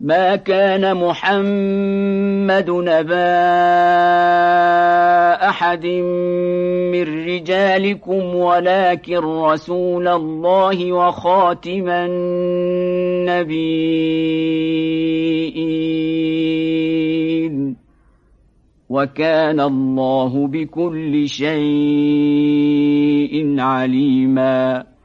ما كان محمد نبا أحد من رجالكم ولكن رسول الله وخاتم النبيين. وكان الله بكل شيء عليماً.